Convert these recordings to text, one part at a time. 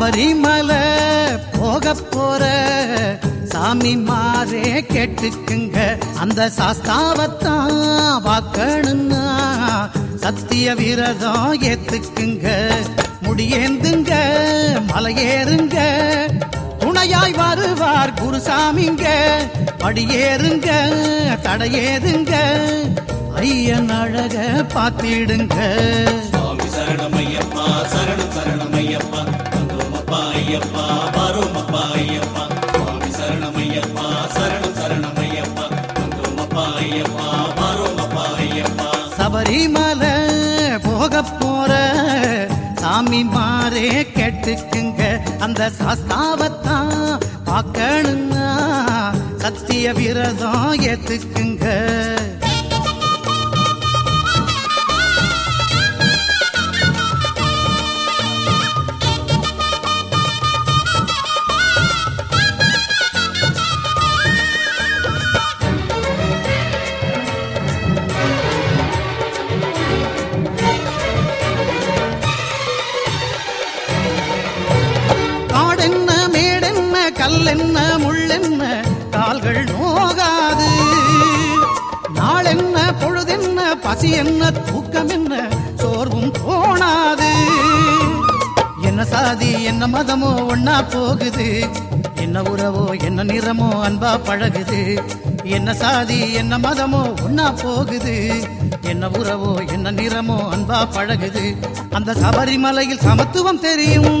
சபரிமலை போக போற சாமி மாறே கேட்டுக்குங்க. அந்த சாஸ்தாவத்தான் வாக்கணும்னா சத்திய விரதம் ஏத்துக்குங்க. முடியேந்துங்க மலையேறுங்க. துணையாய் வருவார் குருசாமிங்க படியேறுங்க தடையேறுங்க. ஐயன் அழக பார்த்திடுங்க. சரணமையப்பா சரணம் சரணமையப்பா. சபரிமல ஐயப்பா ஐயப்பா. சுவாமி சரணம் ஐயப்பா ஐயப்பா. சபரிமலை போக போற சாமி மாறே கேட்டுக்குங்க. அந்த சாஸ்தாவத்தான் பார்க்கணுங்க சத்திய விரதம் ஏத்துக்குங்க. கல்லென்ன முள்ளென்ன கால்கள் நோகாது. நாளென்ன பொழுதென்ன பசி என்ன தூக்கம் என்ன சோர்வும் தோணாது என்ன சாதி என்ன மதமோ ஒன்னா போகுது. என்ன உறவோ என்ன நிறமோ அன்பா பழகுது. என்ன சாதி என்ன மதமோ ஒன்னா போகுது. என்ன உறவோ என்ன நிறமோ அன்பா பழகுது. அந்த சபரிமலையில் சமத்துவம் தெரியும்.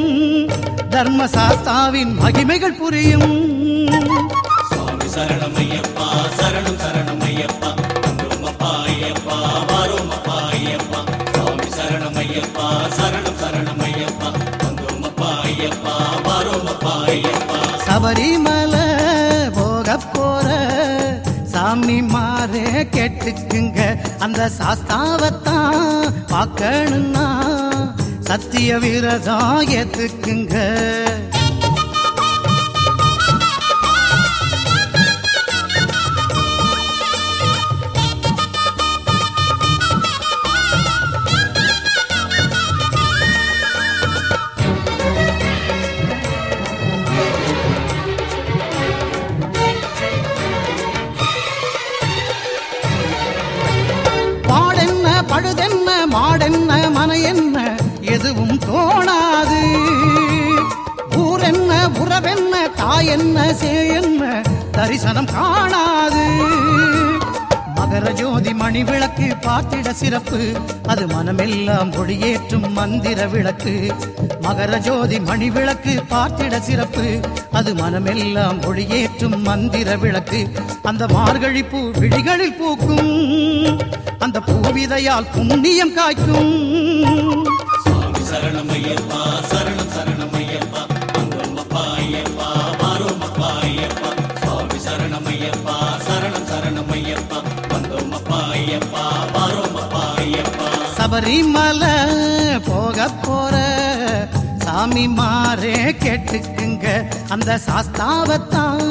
தர்ம சாஸ்தாவின் மகிமைகள் புரியும். சுவாமி சரணமையப்பா சரணம் சரணமையப்பா வந்தோமப்பா ஐயப்பா வரோமப்பா ஐயப்பா. சுவாமி சரணமையப்பா சரணம் சரணமையப்பா வந்தோமப்பா ஐயப்பா வரோமப்பா ஐயப்பா. சபரிமலை போக போற சாமி மாறே கேட்டுக்குங்க. அந்த சாஸ்தாவத்தான் பார்க்கணுன்னா சத்திய விரதம் ஏத்துக்குங்க பாடென்ன பழுதென்ன மாடென்ன மன என்ன எதுவும் தோணாது. ஊரென்ன உறவென்ன தாயென்ன சேயென்ன தரிசனம் காணாது. மகர ஜோதி மணி விளக்கு பாத்திட சிறப்பு. அது மனமெல்லாம் ஒளியேற்றும் மந்திர விளக்கு. மகர ஜோதி மணி விளக்கு பார்த்திட சிறப்பு. அது மனமெல்லாம் ஒளியேற்றும் மந்திர விளக்கு. அந்த மார்கழி பூ விழிகளில் பூக்கும். அந்த பூவிதையால் புண்ணியம் காய்க்கும். சபரிமலை போக போற சாமி மாறே கேட்டுக்குங்க. அந்த சாஸ்தாவத்தான்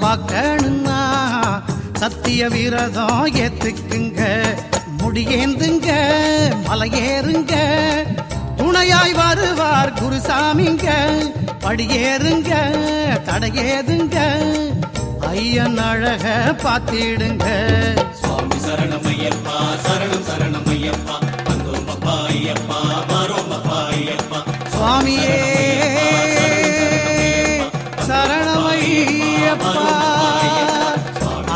பார்க்கணுன்னா சத்திய விரதம் ஏத்துக்குங்க. முடியேந்துங்க மலையேறுங்க. துணையாய் வருவார் குருசாமிங்க. படியேறுங்க தடையேதுங்க. ஐயன் அழக பார்த்திடுங்க. சுவாமி சரணமையப்பா சரணம் சரணமையப்பா. ஐயப்பா வரோமப்பா ஐயப்பா. சுவாமியே சரணமையப்பா.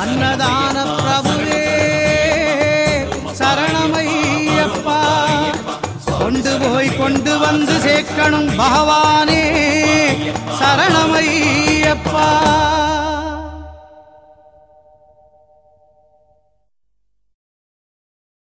அன்னதான பிரபுவே சரணமையப்பா. கொண்டு போய் கொண்டு வந்து சேர்க்கணும் பகவானே சரணமையப்பா.